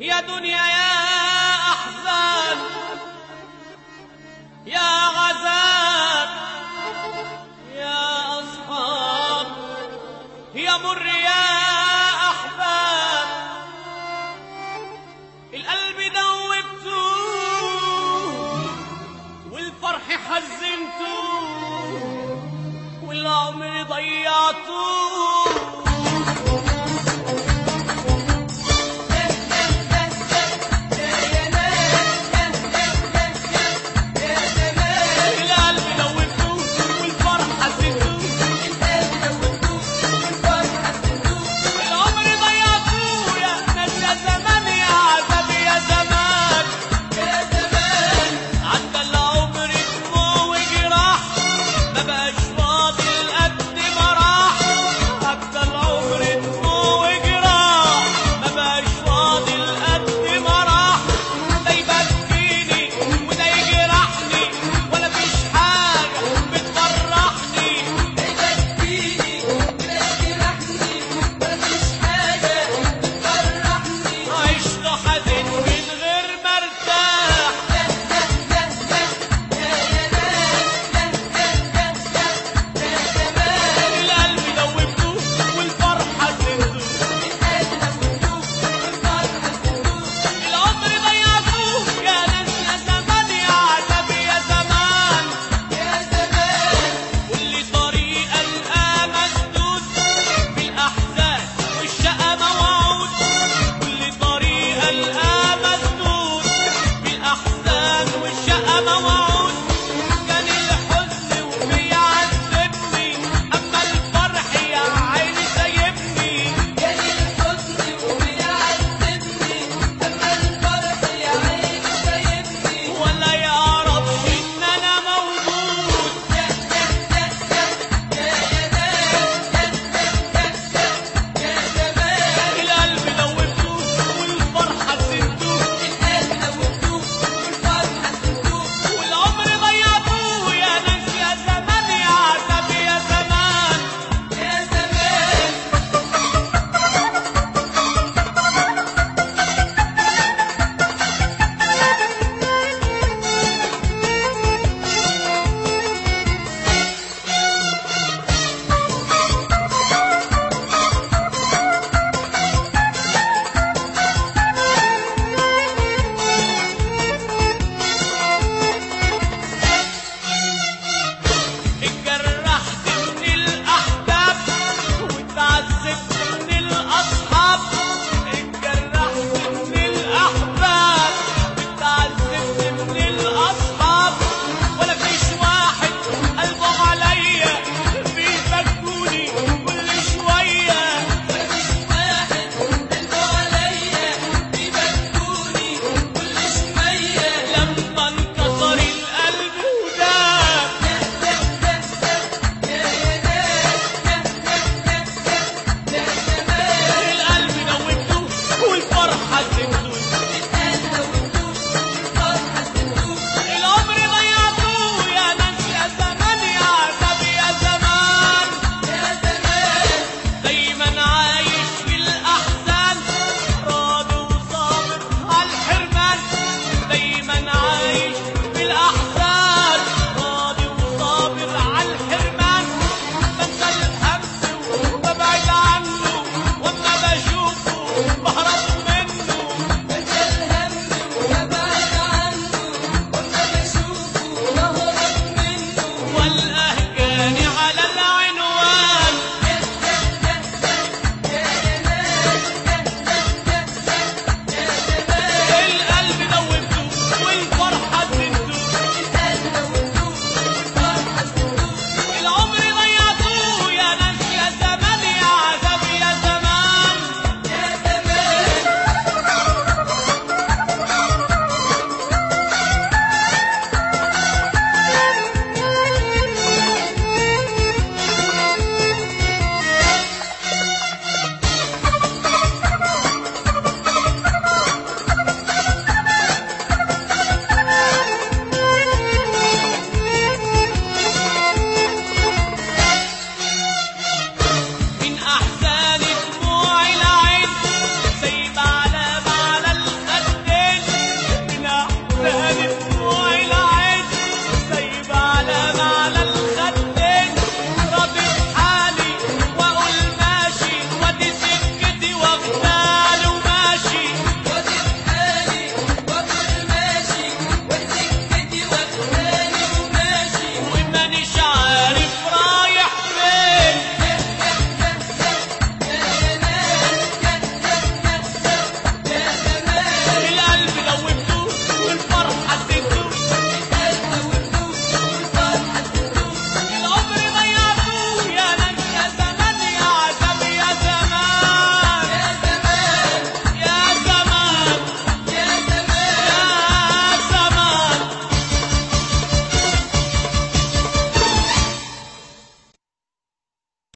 هي دنياي